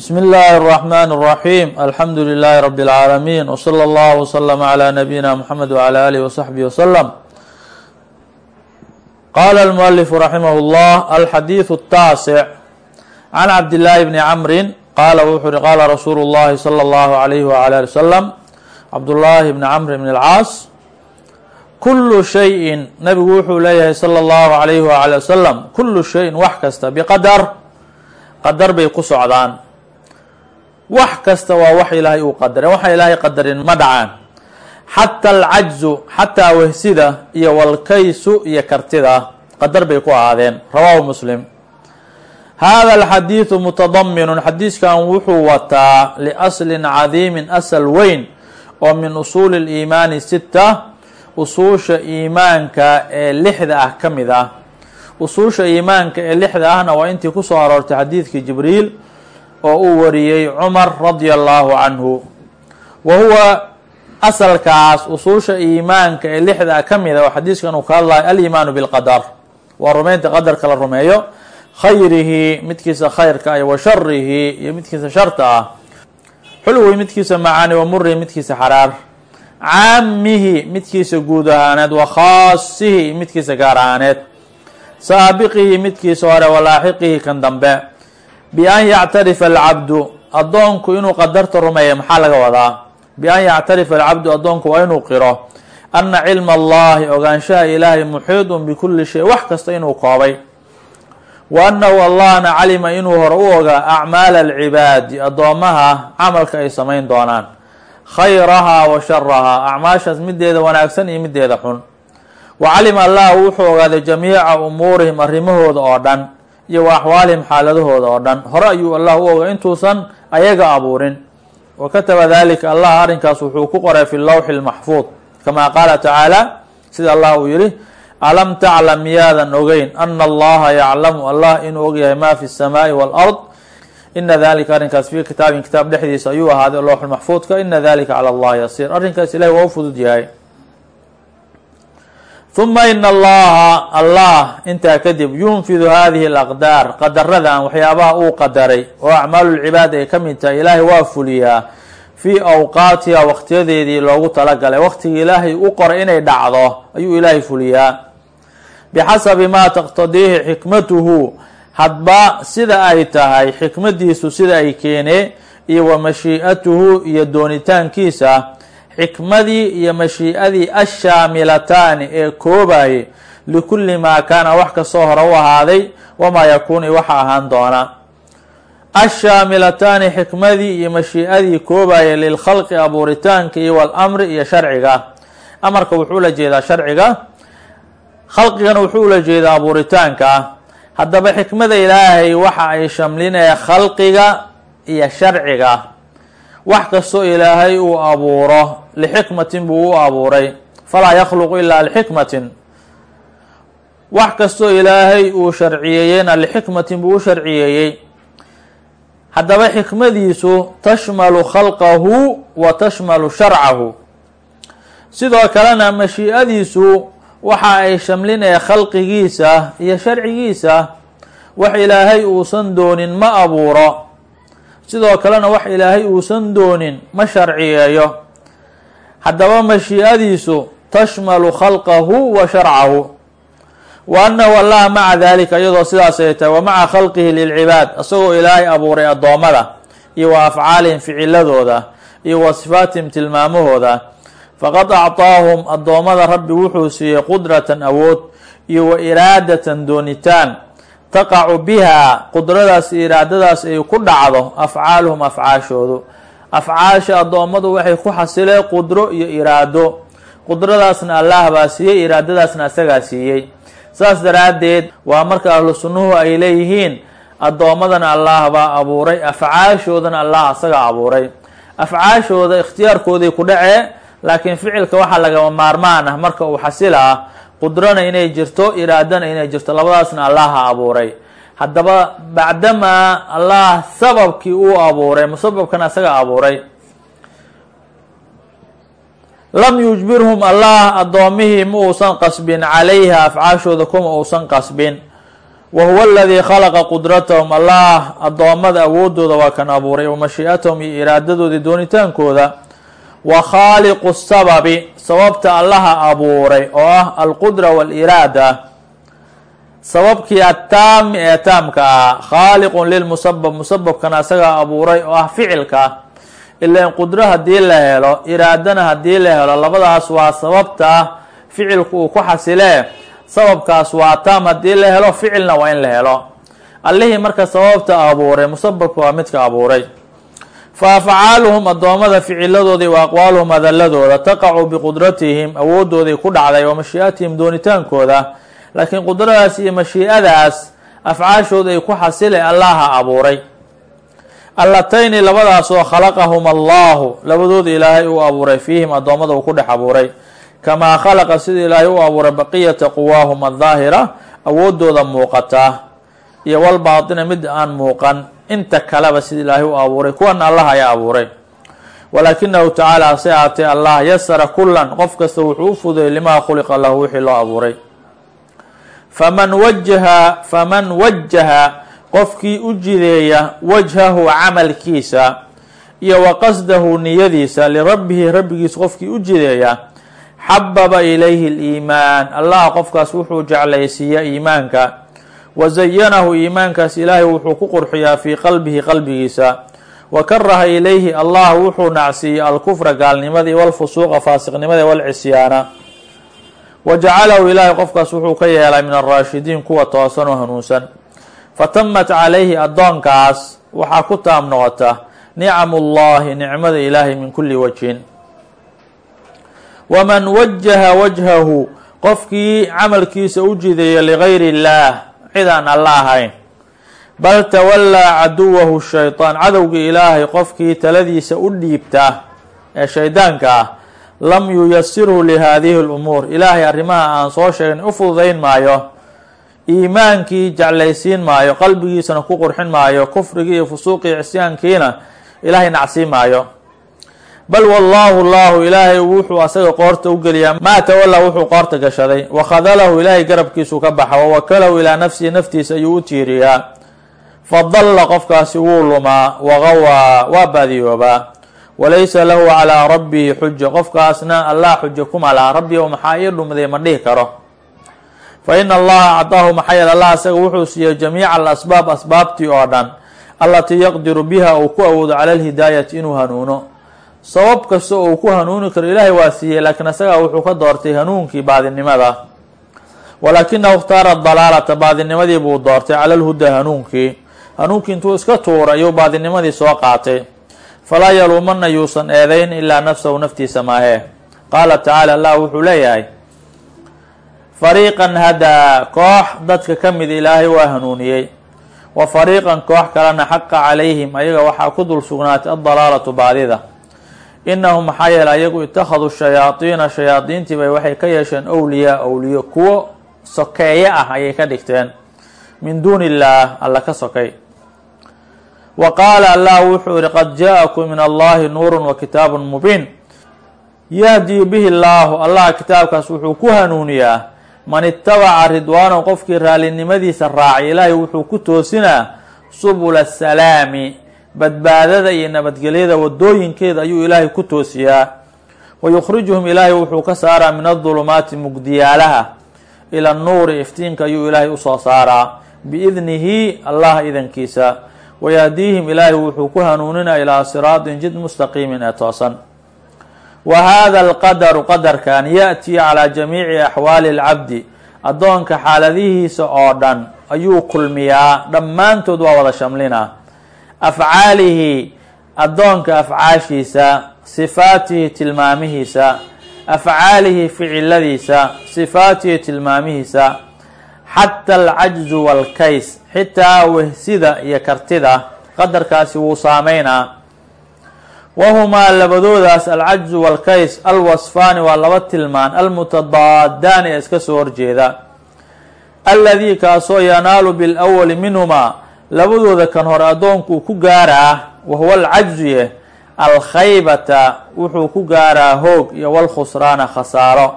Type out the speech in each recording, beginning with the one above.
بsم الlh الرحمن الرحيم الحمd لله رب العاalمين وصلى الله وsلم على نبيinا محمد وعلى آله وصحبه وسلم qال المؤلف رحimه الله الxadيiث التاaسع عن عبد الله بن عمر qال wuxuu uri qاla رsuuل الlahi صلى الله عليه وعلى آله وسلم cبداللahi بن cمر بن الcاaص kul شhayءi nabigu wuxuu leeyahay slى الlه عليه وعلى وسلم kul شhayءin wax kasta بqadr qadar bay ku socdaan wax kasta waa wax ilaahay uu qadaray waxa ilaahay qadarin ma dhacaan. Xata alcajzu xataa wehsida iyo walkaysu iyo kartida qadar bay ku ahaadeen. Rawaahu muslim. Hada alxadiidu mutadaminun xadiiskan wuxuu wataa liaslin cadiimin asal weyn oo min usuuli liimaani sita usuusha iimaanka ee lixda ah ka mid ah. Usuusha iimaanka ee lixda ahna waa intii ku soo aroortay xadiidkii jibriil oo uu wariyey cumar radia allahu canhu. Wa huwa asalkaas usuusha iimaanka ee lixda ka mid a oo xadiiskan uu ka hadlayo aliimaanu bilqadar. Waa rumaynta qadarka la rumeeyo. Khayrihi midkiisa khayrka iyo wa sharihi iyo midkiisa sharta ah. Xulwi midkiisa macaani wa murihi midkiisa xaraar. Caamihi midkiisa guud ahaaneed wa khaasihi midkiisa gaar ahaaneed. Saabiqihi midkiisa hore wa laaxiqihi kan dambe bian yactarifa alcabdu addoonku inuu qadarta rumeeya maxaa laga wadaa? Bian yactarifa alcabdu addoonku waa inuu qiro. Anna cilma allahi ogaanshaha ilaahay muxiidun bikulli shay wax kasta inuu koobay. Wa annahu allahna calima inuu hore u ogaa acmaala alcibaadi addoomaha camalka ay samayn doonaan. Khayrahaa wa sharahaa acmaashaas mideeda wanaagsan iyo mideeda xun. Wa calima allah wuxuu ogaaday jamiica umuurihim arrimahooda oo dhan iyo axwaalihim xaaladahooda oo dhan. Hore ayuu allah u oga intuusan ayaga abuurin. Wa kataba dalika allah arrinkaas wuxuu ku qoray fi lowxi lmaxfuud kama qaala tacaala sida allah uu yihi alam taclam miyaadan ogeyn ana allaha yaclamu allah inuu ogyahay ma fi samaai wlard ina dalika arrinkaas fii kitaabin kitaab dhexdiisa ayuu ahaaday lowxulmaxfuudka ina dalika cala allahi yasiir. Arrinkaas ilahi waa u fudud yahay huma ina allaha allah intaa kadib yunfidu hadihi alaqdaar qadaradan waxyaabaha uu qadaray oo acmaalu lcibaad ay ka mid tahay ilaahay waa fuliyaa. Fii awqaatiha waqtiyadeedii loogu talagalay waqtigii ilaahay u qoray inay dhacdo ayuu ilaahay fuliyaa. Bixasabi maa taqtadiihi xikmatuhu hadba sida ay tahay xikmadiisu sida ay keenee iyo wa mashii'atuhu iyo doonitaankiisa xikmadii iyo mashii'adii ashaamilataani ee koobaye likulli maa kaana wax kastoo hore u ahaaday wamaa yakuun iyo waxa ahaan doona. Ashaamilataani xikmadii iyo mashii'adii koobaye lilkhalqi abuuritaanka iyo walamri iyo sharciga. Amarka wuxuu la jeedaa sharciga. Khalqigana wuxuu la jeedaa abuuritaanka. Haddaba xikmada ilaahay waxa ay shamlinaya khalqiga iyo sharciga wax kastoo ilaahay uu abuuro lixikmatin buu u abuuray. Falaa yakhluqu ilaa lixikmatin. Wax kastoo ilaahay uu sharciyeeyeyna lixikmatin buu u sharciyeeyey haddaba xikmadiisu tashmalu khalqahu wa tashmalu sharcahu. Sidoo kalena mashii'adiisu waxa ay shamlinaya khalqigiisa iyo sharcigiisa wax ilaahay uusan doonin ma abuuro sidoo kalena wax ilaahay uusan doonin ma sharciyeeyo. Haddaba mashii'adiisu tashmalu khalqahu wa sharcahu. Wa annahu allah maca dalika iyadoo sidaas ay tahay wa maca khalqihi lilcibaad isagoo ilaahay abuuray addoommada iyo wa afcaalihim ficiladooda iyo wa sifaatihim tilmaamahooda. Faqad actaahum addoommada rabbi wuxuu siiyey qudratan awood iyo wa iraadatan doonitaan taqacu bihaa qudradaas iraadadaas ay ku dhacdo afcaaluhum afcaashoodu. Afcaasha addoommadu waxay ku xasileen qudro iyo iraado. Qudradaasna allah baa siiyey iraadadaasna isagaa siiyey. Saas daraaddeed waa marka ahlu sunnuhu ay leeyihiin addoommadana allah baa abuuray afcaashoodana allah asagaa abuuray. Afcaashooda ikhtiyaarkooday ku dhacee laakiin ficilka waxaa lagama maarmaan ah marka uu xasila ah qudrana inay jirto iraadana inay jirto labadaasna allaha abuuray. Haddaba bacdamaa allah sababkii uu abuuray musababkana isaga abuuray. Lam yujbirhum allah addoomihii ma uusan qasbin calayha afcaashooda kuma uusan qasbin. Wa huwa aladii khalaqa qudratahum allah addoommada awoodooda waa kan abuuray wa mashii'atahum iyo iraadadoodii doonitaankooda wa khaaliqu sababi sababta allaha abuuray oo ah alqudra waaliraada sababkii attaami ee taamka ah khaaliqun lilmusabab musababkana asagaa abuuray oo ah ficilka. Ilaan qudro haddii la helo iraadana haddii la helo labadaas waa sababta ah ficilku uu ku xasilee sababkaas waa taam haddii la helo ficilna waa in la helo. Allihii marka sababta abuuray musababka waa midka abuuray fa afcaaluhum addoommada ficiladooda wa aqwaaluhum hadaladooda taqacu biqudratihim awoodooday ku dhacday wa mashii'atihim doonitaankooda laakiin qudradaas iyo mashii'adaas afcaashooda ay ku xasile allaha abuuray allatayni labadaasoo khalaqahum allahu labadooda ilaahay uu abuuray fiihim addoommada uu ku dhex abuuray kamaa khalaqa sida ilaahay u abuuray baqiyata quwaahum addaahira awoodooda muuqata iyo walbaatina mid aan muuqan inta kaleba sida ilaahay u abuuray kuwana allah ayaa abuuray. Walaakinahu tacaala hase ahaatee allah yasara kulan qof kasta wuxuu u fuday limaa khuliqa lahu wixii loo abuuray. Faman wajaha faman wajaha qofkii u jideeya wajhahu camalkiisa iyo wa qasdahu niyadiisa lirabbihi rabbigiisa qofkii u jideeya xababa ilayhi liimaan allah qofkaas wuxuu jeclaysiiyaa iimaanka wa zayanahu iimaankaas ilaahay wuxuu ku qurxiyaa fii qalbihi qalbigiisa. Wa karaha ilayhi allah wuxuu nacsiiyey alkufra gaalnimadii walfusuuqa faasiqnimadii walcisyaana wa jacalahu ilaahay qofkaas wuxuu ka yeelay min alraashidiin kuwa toosan oo hanuunsan. Fatamat calayhi addoonkaas waxaa ku taam noqota nicamu llahi nicmada ilaahay min kulli wajhin. Waman wajaha wajhahu qofkii camalkiisa u jideeya ligayri illaah cid aan alla ahayn. Bal tawallaa caduwahu shaytaan cadowgii ilaahay qofkii taladiisa u dhiibta ee shaydaanka ah lam yuyasirhu lihaadihi lumuur ilaahay arrimaha aan soo sheegnay u fududayn maayo iimaankii jeclaysiin maayo qalbigiisana ku qurxin maayo kufrigii iyo fusuuqii cisyaankiina ilaahay nacsiin maayo bal wallaahu llahu ilaahay wuxuu asaga qoorta u geliyaa maa tawalla wuxuu qoorta gashaday wakhadalahu ilaahay garabkiisuu ka baxa wawakalahu ilaa nafsihi naftiisa ayuu u tiiriyaa fadalla qofkaasi wuu lumaa wagawaa waa baadiyoobaa walaysa lahu calaa rabbihi xuja qofkaasna allah xuja kuma laha rabbi o maxaa ii dhumday ma dhihi karo fa ina allaha acdaahu maxaa yeele allah isaga wuxuu siiyey jamiica alasbaab asbaabtii oo dhan allatii yaqdiru biha uu ku awoodo cala alhidaayati inuu hanuuno sabab kasta oo uu ku hanuuni karo ilaahay waa siiyey laakiin isagaa wuxuu ka doortay hanuunkii baadinimada. Walaakinahu ikhtaara dalaalata baadinimadii buu doortay cala lhuda hanuunkii. Hanuunkii intuu iska tuuray ayuu baadinimadii soo qaatay. Falaa yaluumana yuusan eedayn ilaa nafsahu naftiisa maahee qaala tacaala allah wuxuu leeyahay fariiqan hadaa koox dadka ka mid ilaahay waa hanuuniyey. Wa fariiqan koox kalena xaqa calayhim ayaga waxaa ku dul sugnaatay addalaalatu baadida inahum maxaa yeele ayagu itakhaduu shayaadiina shayaadiintii bay waxay ka yeesheen owliyaa owliyo kuwo sokeeye ah ayay ka dhigteen min duuni illaah alla ka sokay wa qaala allah wuxuu yihi qad jaa-akum min allahi nuurun wa kitaabun mubiin yahdii bihi llaahu allah kitaabkaas wuxuu ku hanuuniyaa man itabaca ridwaanahu qofkii raallinimadiisa raacay ilaahay wuxuu ku toosinaa subula asalaami badbaadada iyo nabadgelyada wadooyinkeeda ayuu ilaahay ku toosiyaa. Wa yukhrijuhum ilaahay wuxuu ka saaraa min adulumaati mugdiyaalaha ila nuuri iftiinka ayuu ilaahay u soo saaraa. Biidnihi allah idankiisa. Wayahdiihim ilaahay wuxuu ku hanuuninaa ilaa siraatin jid mustaqiimin ee toosan. Wa haada alqadaru qadarkan ya-tii calaa jamiici axwaali alcabdi. Addoonka xaaladihiisa oo dhan ayuu kulmiyaa. Dhammaantood waa wada shamlinaa afcaalihi addoonka afcaashiisa sifaatihi tilmaamihiisa afcaalihi ficiladiisa sifaatihi tilmaamihiisa xata alcajzu walkays xitaa wehsida iyo kartida qadarkaasi wuu saameynaa wahumaa labadoodaas alcajzu walkays alwasfaani waa laba tilmaan almutadaadaani ee iska soo horjeeda. Alladii kaasoo yanaalu bilawali minhumaa labadooda kan hore addoonku ku gaaraa wahuwa alcajzuye alkhaybata wuxuu ku gaaraa hoog iyo walkhusraana khasaaro.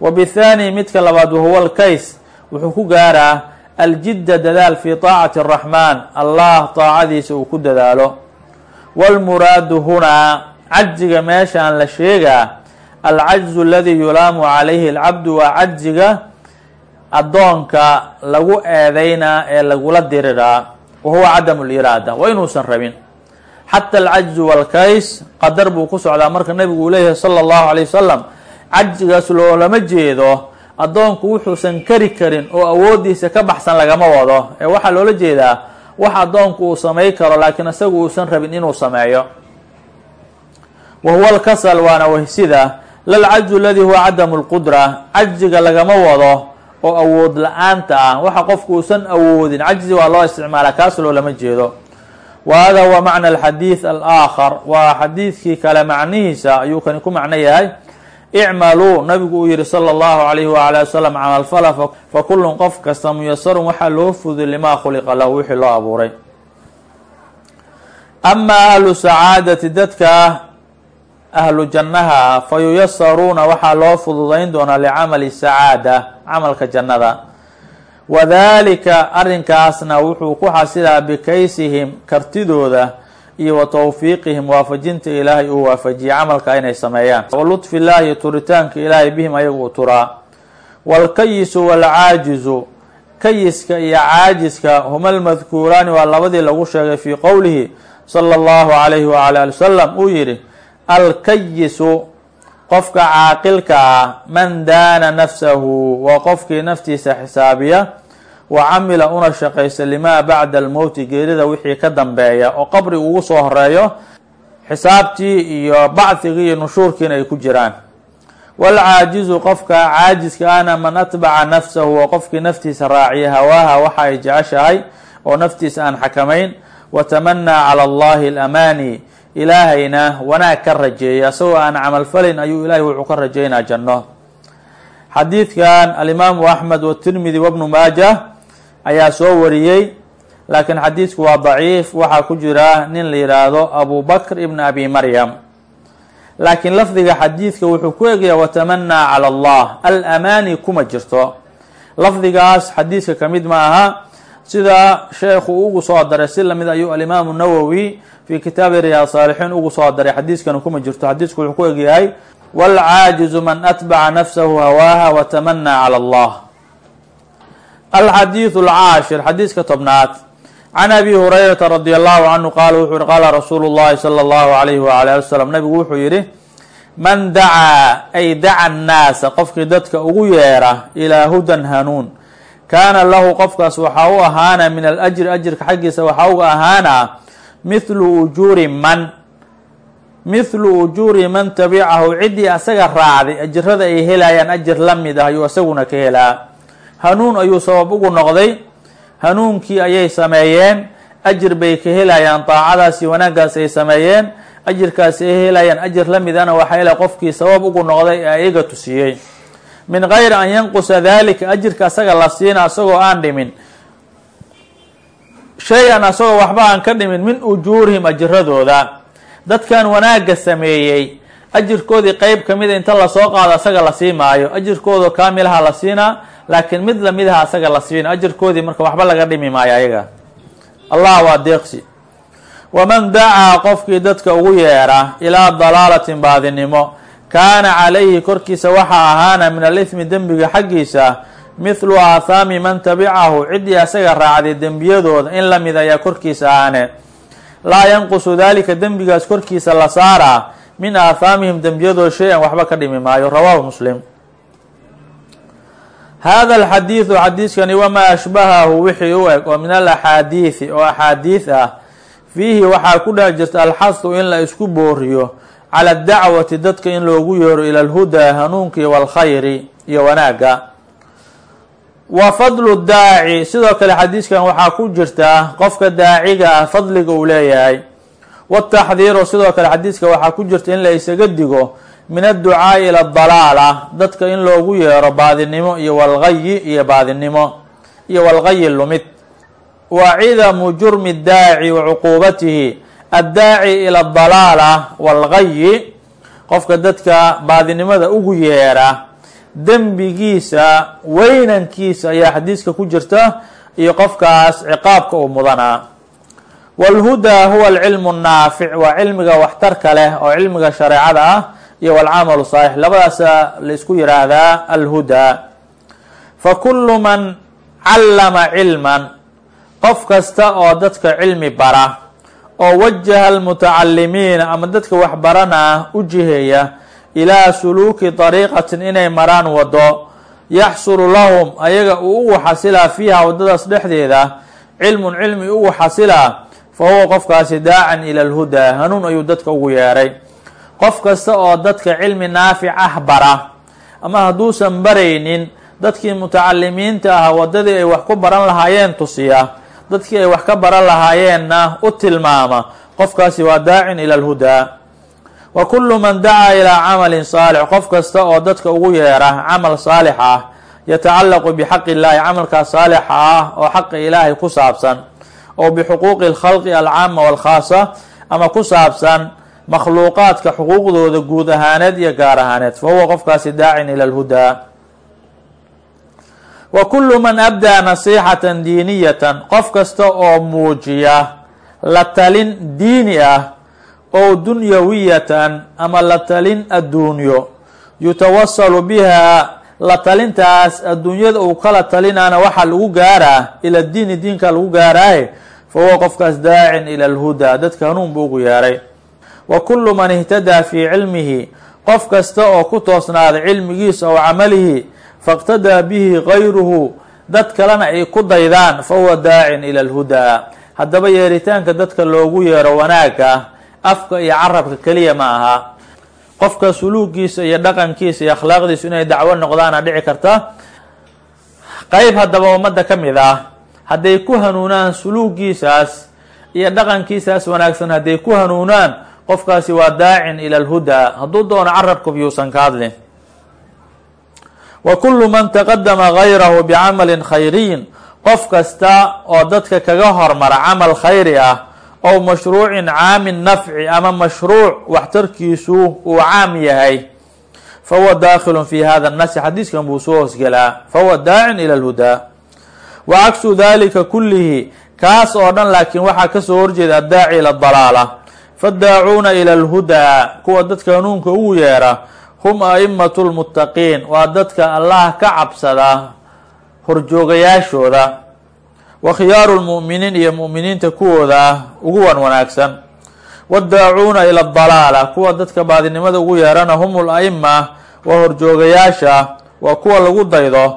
Wa bithaani midka labaad wahuwa alkays wuxuu ku gaaraa aljidda dadaal fii taacati araxmaan allah taacadiisa uu ku dadaalo. Wاlmuraadu hunaa cajziga meeshaan la sheegaa alcajzu aladii yulaamu calayhi alcabdu waa cajziga addoonka lagu eedeynaa ee lagula diriraa wa huwa cadamu liraada waa inuusan rabin. Xata alcajzu walkays qadar buu ku socdaa marka nabigu uu leeyahay sala allahu alay wasalam cajzigaas loolama jeedo addoonku wuxuusan kari karin oo awoodiisa ka baxsan lagama wado. Ee waxaa loola jeedaa wax addoonku uu samay karo laakiin isagu uusan rabin inuu sameeyo. Wa huwa alkasal waana wahsida. Lalcajzu aladii huwa cadamu lqudra cajziga lagama wado oo awood la'aanta ah. Waxa qofku uusan awoodin. Cajzi waa loo isticmaala kaas loolama jeedo. Wa hada huwa macna alxadiid alaakhar. Waa xadiidkii kale macnihiisa ayuu kani ku macno yahay. Icmaluu nabigu uu yihi sala allahu alayhi waala wasalam camalfala fa kullun qof kasta muyasarun waxaa loo fuday limaa khuliqa lahu wixii loo abuuray. Amaa ahlu sacaadati dadka ahlu jannaha ah fa yuyasaruuna waxaa loo fududayn doonaa licamali sacaada camalka jannada. Wadalika arrinkaasna wuxuu ku xasilaa bikaysihim kartidooda iyo wa tawfiiqihim waafajinta ilaahay uu waafajiyey camalka inay sameeyaan. Wa lutfi illaahi turitaanka ilaahay bihim ayagu u turaa. Waalkayisu waalcaajizu kayiska iyo caajiska huma almadkuuraani waa labadii lagu sheegay fii qowlihi sala allahu alayhi waala ali wasalam uu yihi alkayisu qofka caaqilka ah man daana nafsahu waa qofkii naftiisa xisaabiya wa camila una shaqaysa limaa bacda almowti geerida wixii ka dambeeya oo qabri ugu soo horeeyo xisaabtii iyo bacdigii iyo nushuurkiina ay ku jiraan. Waalcaajizu qofka caajiska ahna man atbaca nafsahu waa qofkii naftiisa raaciya hawaaha waxa ay jeceshahay oo naftiisa aan xakamayn watamanaa cala allahi alamaani ilaahayna wanaag ka rajeeya isagoo aan camalfalin ayuu ilahay wuxuu ka rajeynaa janno. Xadiidkan alimaamu axmed watirmidi wabnu maaja ayaa soo wariyey laakiin xadiidku waa daciif waxaa ku jira nin la yihaahdo abu bakr ibn abi maryam. Laakiin lafdiga xadiidka wuxuu ku egayaa watamanaa cala allah alamaani kuma jirto. Lafdigaas xadiidka ka mid ma aha sida sheekhu ugu soo daray si lamid ayuu alimaamu nawowi fi kitaabi riyaad saalixiin ugu soo daray xadiiskana kuma jirto xadiisku wuxuu ku egyahay wاlcaajizu man atbaca nafsahu hawaaha watamanaa calى اllah alxadiiثu اlcaashir xadiiska tobnaad can abi hurayrata radi allahu canhu qaala wuxuu yihi qaala rasuulu اllahi salى اllahu alayhi wala ali wasalam nabigu wuxuu yihi man dacaa ay daca annaasa qofkii dadka ugu yeera ilaa hudan hanuun kaana lahu qofkaas waxaa u ahaana min alajri ajirka xaggiisa waxaa uga ahaana mithlu ujuuri man mithlu ujuuri man tabicahu ciddii asaga raacday ajirada ay helayaan ajir la mid ah ayuu isaguna ka helaa. Hanuun ayuu sabab ugu noqday hanuunkii ayay sameeyeen ajir bay ka helayaan daacadaasi wanaaggaas ay sameeyeen ajirkaasi ay helayaan ajir la midana waxaa hela qofkii sabab ugu noqday ee ayaga tusiyey min gayri an yanqusa dalika ajirka asaga la siina asagoo aan dhimin. Shay-an asagoo waxba aan ka dhimin min ujuurihim ajiradooda dadkan wanaagga sameeyey ajirkoodii qeyb kamida inta la soo qaado asaga la sii maayo. Ajirkooda kaamilaha la siinaa laakiin mid lamidaha asaga la siina. Ajirkoodii marka waxba laga dhimi maayo ayaga. Allah waa deeqsi waman dacaa qofkii dadka ugu yeera ilaa dalaalatin baadinimo kaana calayhi korkiisa waxaa ahaana min alithmi dembiga xaggiisa mithlu aathaami man tabicahu ciddii asaga raacday dembiyadooda in la mid ayaa korkiisa ahaane. Laa yanqusu dalika dembigaas korkiisa la saaraa min aathaamihim dembiyadooda shay-an waxba ka dhimi maayo rawaahu muslim. Hada alxadiidu xadiiskani wamaa ashbahahu wixii u eg oo min alaxaadiidi oo axaadiid ah fiihi waxaa ku dhex jirta alxahu in la isku booriyo cala dacwati dadka in loogu yeero ila alhudaa hanuunkii walkhayri iyo wanaagga. Wa fadlu daaci sidoo kale xadiiskan waxaa ku jirta qofka daaciga ah fadliga uu leeyahay. Wataxdiiru sidoo kale xadiiska waxaa ku jirta in la isaga digo min adducaai ila dalaala dadka in loogu yeero baadinimo iyo walgayi iyo baadinimo iyo walgayi lumid. Wa cidamu jurmi daaci wa cuquubatihi addaaci ila dalaala walgayi qofka dadka baadinimada ugu yeera dembigiisa weynankiisa ayaa xadiiska ku jirta iyo qofkaas ciqaabka uu mudanaa. Walhudaa huwa alcilmu naafic waa cilmiga waxtarka leh oo cilmiga shareecada ah iyo walcamalu saalix. Labadaasa la isku yiraahdaa alhudaa fa kullu man callama cilman qof kasta oo dadka cilmi bara oo wajaha almutacalimiina ama dadka waxbarana u jiheeya ilaa suluuki dariiqatin inay maraan wado yaxsulu lahum ayaga uu ugu xasilaa fiiha wadadaas dhexdeeda cilmun cilmi ugu xasilaa fa huwa qofkaasi daacan ila alhudaa hanuun ayuu dadka ugu yeeray. Qof kasta oo dadka cilmi naafic ah bara ama hadduusan baraynin dadkii mutacalimiinta ah wadadii ay wax ku baran lahaayeen tusiya dadkii ay wax ka baran lahaayeenna u tilmaama. Qofkaasi waa daacin ila alhudaa wa kullu man dacaa ilaa camalin saalix. Qof kasta oo dadka ugu yeera camal saalix ah yatacallaqu bixaqi illaahi camalkaas saalixa ah oo xaqa ilaahay ku saabsan oo bixuquuqi alkhalqi alcaama walkhaasa ama ku saabsan makhluuqaadka xuquuqdooda guud ahaaneed iyo gaar ahaaneed. Fa huwa qofkaasi daacin ila alhudaa wa kullu man abdaa nasiixatan diiniyatan qof kasta oo muujiya la talin diini ah oo dunyawiyatan ama la talin adduunyo. Yutawasalu bihaa la talintaas adduunyada uu kala talinaana waxaa lagu gaaraa ila diini diinka lagu gaaraaye fa huwa qofkaas daacin ila alhudaa dadka hanuun buu ugu yeeray wa kullu man ihtadaa fii cilmihi qof kasta oo ku toosnaaday cilmigiisa oo camalihi faqtadaa bihi gayruhu dad kalena ay ku daydaan fa huwa daacin ila alhudaa haddaba yeeritaanka dadka loogu yeero wanaagga afka iyo carabka keliya ma aha. Qofka suluugiisa iyo dhaqankiisa iyo akhlaaqdiisu inay dacwo noqdaana dhici karta. Qeyb haddaba ummadda ka mid ah hadday ku hanuunaan suluugiisaas iyo dhaqankiisaas wanaagsan hadday ku hanuunaan qofkaasi waa daacin ila alhudaa hadduu doono biyuusan ka hadlin wa kullu man taqadama gayrahu bicamalin khayriyin qof kasta oo dadka kaga hormara camal khayri ah ow mashruucin caamin nafci ama mashruuc waxtarkiisu uu caam yahay fa huwa daakhilun fi hada nasi xadiiskan buu soo hoosgelaa fa huwa daacin ila alhudaa. Wa cagsu dalika kullihi kaas oo dhan laakiin waxaa ka soo horjeeda addaaci ila dalaala fadaacuuna ila alhudaa kuwa dadka hanuunka ugu yeera hum a'imatu lmuttaqiin waa dadka allah ka cabsada horjoogayaashooda. Wa khiyaaru lmu'miniin iyo mu'miniinta kuwooda ugu wan wanaagsan. Waddaacuuna ila dalaala kuwa dadka baadinimada ugu yeerana hum la'ima waa horjoogayaasha waa kuwa lagu daydo.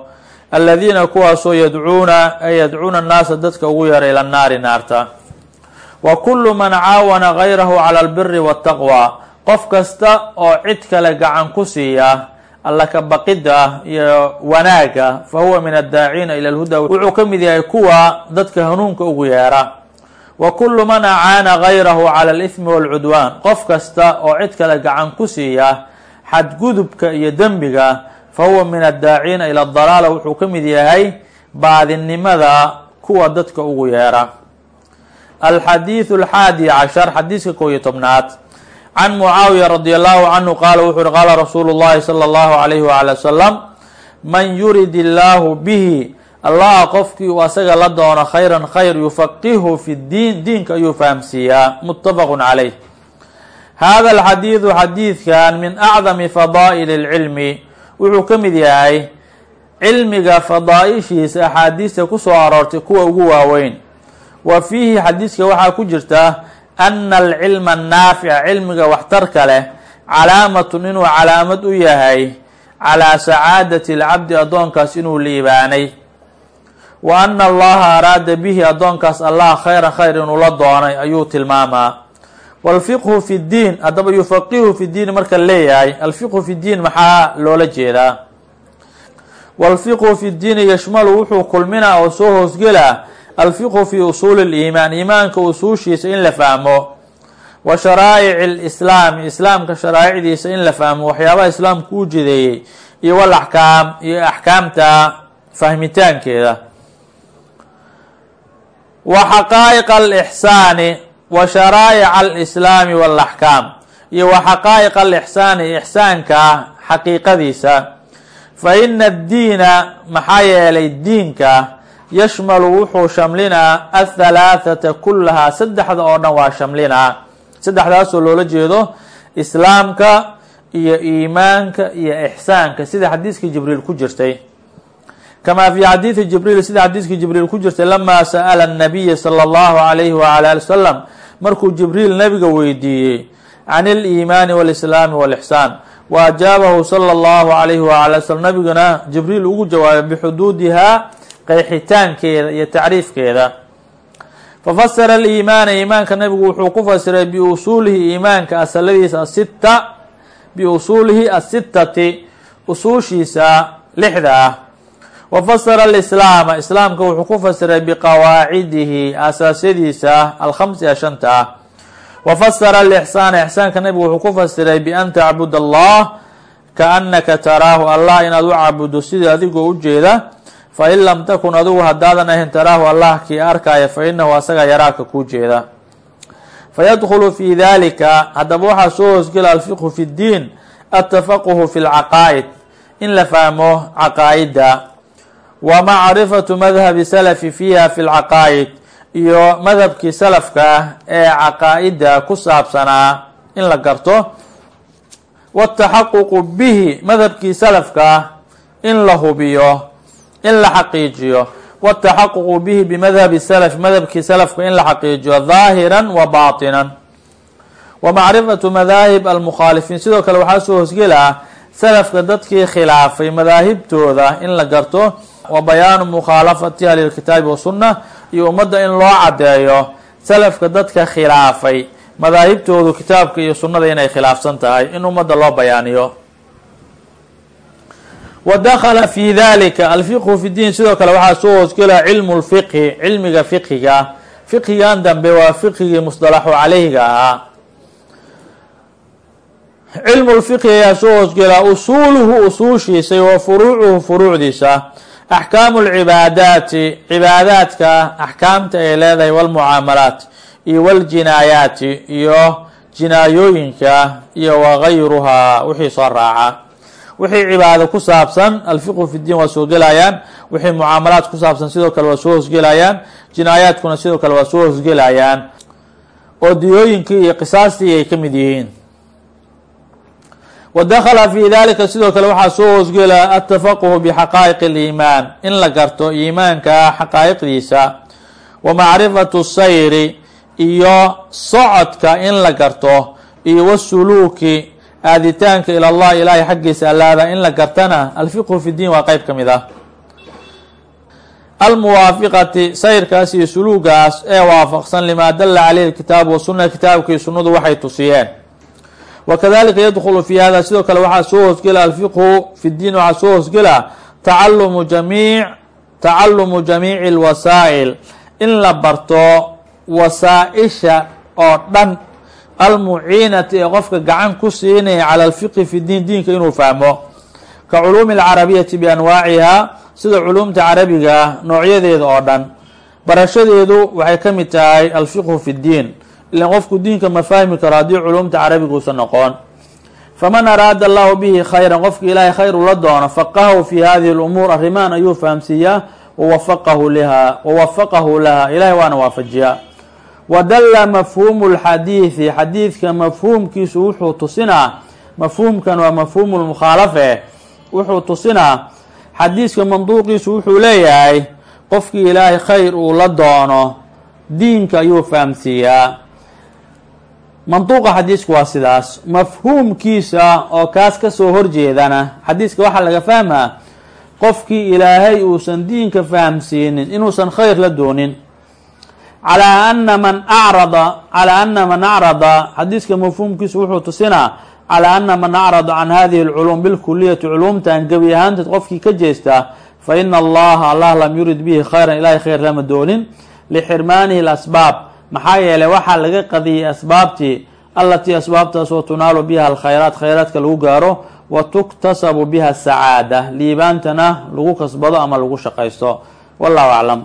Aladiina kuwaasoo yadcuuna ay yadcuuna annaasa dadka ugu yeera ila naari naarta. Wa kullu man caawana gayrahu cala albiri waataqwa qof kasta oo cid kale gacan ku siiya alla ka baqida iyo wanaaga fa huwa min addaaciina ila alhuda. Wuxuu ka mid yahay kuwa dadka hanuunka ugu yeera. Wa kullu man acaana gayrahu cala alithmi waalcudwaan qof kasta oo cid kale gacan ku siiya xadgudubka iyo dembiga fa huwa min addaaciina ila dalaala wuxuu ka mid yahay baadinimada kuwa dadka ugu yeera. Alxadiidu alxaadi cashar xadiiska kow iyo tobnaad can mucaawiya radi allahu canhu qaala wuxu uhi qaala rasuulu llahi sala allahu alayhi waala wasalam man yurid illaahu bihi allah qofkii uu asaga la doono khayran khayr yufaqihu fi diin diinka ayuu fahamsiiyaa muttafaqun calayh hada alxadiidu xadiidkan min acdami fadaa'ili lcilmi wuxuu ka mid yahay cilmiga fadaa-ishiisa axaadiista ku soo aroortay kuwa ugu waaweyn wa fiihi xadiiska waxaa ku jirta ana alcilma annaafica cilmiga waxtarka leh calaamatun inuu calaamad u yahay calaa sacaadati alcabdi addoonkaas inuu liibaanay wa ana allaha araada bihi addoonkaas allah khayran khayr inuu la doonay ayuu tilmaamaa walfiqhu fi ddiin haddaba yufaqihu fi ddiin marka leeyahay alfiqhu fi ddiin maxaa loola jeedaa walfiqhu fi ddiini yashmalu wuxuu kulminaa oo soo hoosgelaa alfiqhu fi usuuli liimaan iimaanka usuushiisa in la fahmo wa sharaa'ici lislaami islaamka sharaa'icdiisa in la fahmo waxyaabaha islaamku u jideeyey iyo wal axkaam iyo axkaamta fahmitaankeeda. Wa xaqaa'iqa alixsaani wa sharaa'ica alislaami waalaxkaam iyo wa xaqaa'iqa alixsaani ixsaanka xaqiiqadiisa. Fa ina addiina maxaa yeelay diinka yashmalu wuxuu shamlinaa athalaathata kullahaa saddexda oo dhan waa shamlinaa. Saddexdaasoo loola jeedo islaamka iyo iimaanka iyo ixsaanka. Sida xadiiskii jibriil ku jirtay. Kamaa fi xadiidi jibriil sida xadiiskii jibriil ku jirtay lamaa sa'ala annabiya sala allahu alayhi wala ali wasalam markuu jibriil nabiga weydiiyey can iliimaani walislaami walixsaan wa ajaabahu sala allahu alayhi waala wasalam nabigana jibriil ugu jawaabay bixuduudihaa qeexitaankeeda iyo tacriifkeeda. Fafasara aliimaana iimaanka nabigu wuxuu ku fasiray biusuulihi iimaanka asaladiisa asita biusuulihi asitati usuushiisa lixda ah. Wa fasara alislaama islaamka wuxuu ku fasiray biqawaacidihi asaasyadiisa alkhamsi ee shanta ah. Wa fasara alixsaana ixsaanka nabigu wuxuu ku fasiray bian tacbud allah kaannaka taraahu allah inaad u caabudo sidii adigoo ujeeda fain lam takun adigu haddaadan ahayn taraahu allah kii arkaya fa inahu asaga yaraaka kuu jeeda. Fayadkhulu fi dalika haddaba waxaa soo hoosgela alfiqhu fi ddiin altafaquhu fi lcaqaa'id in la fahmo caqaa'idda. Wa macrifatu madhabi salafi fiiha fi lcaqaa'id iyo madhabkii salafka ee caqaa'idda ku saabsanaa in la garto. Wataxaququ bihi madhabkii salafka in la hubiyo in la xaqiijiyo wataxaququ bihi bimadhabi salaf madhabkii salafka in la xaqiijiyo dhaahiran wa baatinan. Wa macrifatu madaahib almukhaalifiin sidoo kale waxaa soo hosgelaa salafka dadkii khilaafay madaahibtooda in la garto wa bayaanu mukhaalafatiha lilkitaabi wasunna iyo ummadda in loo caddeeyo salafka dadka khilaafay madaahibtoodu kitaabka iyo sunnada inay khilaafsan tahay in ummadda loo bayaaniyo wa dakala fi dalika alfiqhu fi diin sidoo kale waxaa soo hoosgelaa cilmu lfiqhi cilmiga fiqhiga. Fiqhigan dambe waa fiqhigii musdalaxu caleyhiga ahaa cilmu lfiqhi ayaa soo hoosgelaa usuuluhu usuushiisa wa furuucuhu furuucdiisa. Axkaamu lcibaadaati cibaadaadka axkaamta ay leedahay walmucaamalaat iyo waljinaayaati iyo jinaayooyinka iyo wagayruhaa wixii soo raaca wixii cibaado ku saabsan alfiqhu fi diin waa soo gelayaan. Wixii mucaamalaad ku saabsan sidoo kale waa soo hosgelayaan jinaayaadkuna sidoo kale waa soo hosgelayaan oo diyooyinkii iyo qisaastii ay ka mid yihiin. Wa dakala fi dalika sidoo kale waxaa soo hoosgela atafaquhu bixaqaa'iq اliimaan in la garto iimaanka xaqaa'iqdiisa. Wa macrifatu sayri iyo socodka in la garto iyo wasuluuki aaditaanka ila allah ilaahay xaggiisa allaada in la gartana alfiqhu fi diin waa qeyb ka mid ah. Almuwaafiqati sayrkaas iyo suluugaas ee waafaqsan limaa dala caleyhi kitaabu wasuna kitaabkii sunnadu waxay tusiyeen. Wakadalika yadkhulu fi hada sidoo kale waxaa soo hoosgela alfiqhu fi diin waxaa soo hoosgela tacalumu jamiic tacalumu jamiici alwasaa'il in la barto wasaa-isha oo dhan almuciinati ee qofka gacan ku siinaya cala alfiqhi fi diin diinka inuu fahmo. Ka culuumi alcarabiyati bianwaaciha sida culuumta carabiga noocyadeeda oo dhan. Barashadeedu waxay ka mid tahay alfiqhu fi ddiin ilan qofku diinka ma fahmi karo haddii culuumta carabiga uusan noqon. Faman araada allahu bihi khayran qofka ilaahay khayr ula doono faqahahu fi hadihi lumuur arrimahan ayuu fahamsiiyaa wawafaqahu liha wawafaqahu laha ilahay waana waafajiyaa wadalla mafhuumu lxadiidi xadiidka mafhuumkiisu wuxuu tusinaa mafhuumkan waa mafhuumu lmukhaalafe wuxuu tusinaa xadiiska manduuqiisu wuxuu leeyahay qofkii ilaahay khayr uu la doono diinka ayuu fahamsiiyaa manduuqa xadiisku waa sidaas mafhuumkiisa oo kaas ka soo horjeedana xadiiska waxaa laga fahmaa qofkii ilaahay uusan diinka fahamsiinin inuusan khayr la doonin calaa ana man acrada calaa ana man acrada xadiiska mafhuumkiisu wuxuu tusinaa calaa ana man acrada can hadihi lculuum bilkuliyati culuumtan gebi ahaanteed qofkii ka jeesta fa ina allaha allah lam yurid bihi khayran ilahay khayr lama doonin lixirmaanihi lasbaab maxaa yeelay waxaa laga qadiyay asbaabtii allatii asbaabtaasoo tunaalu biha alkhayraat khayraadka lagu gaaro wa tuktasabu biha sacaada liibaantana lagu kasbado ama lagu shaqaysto. Wallahu aclam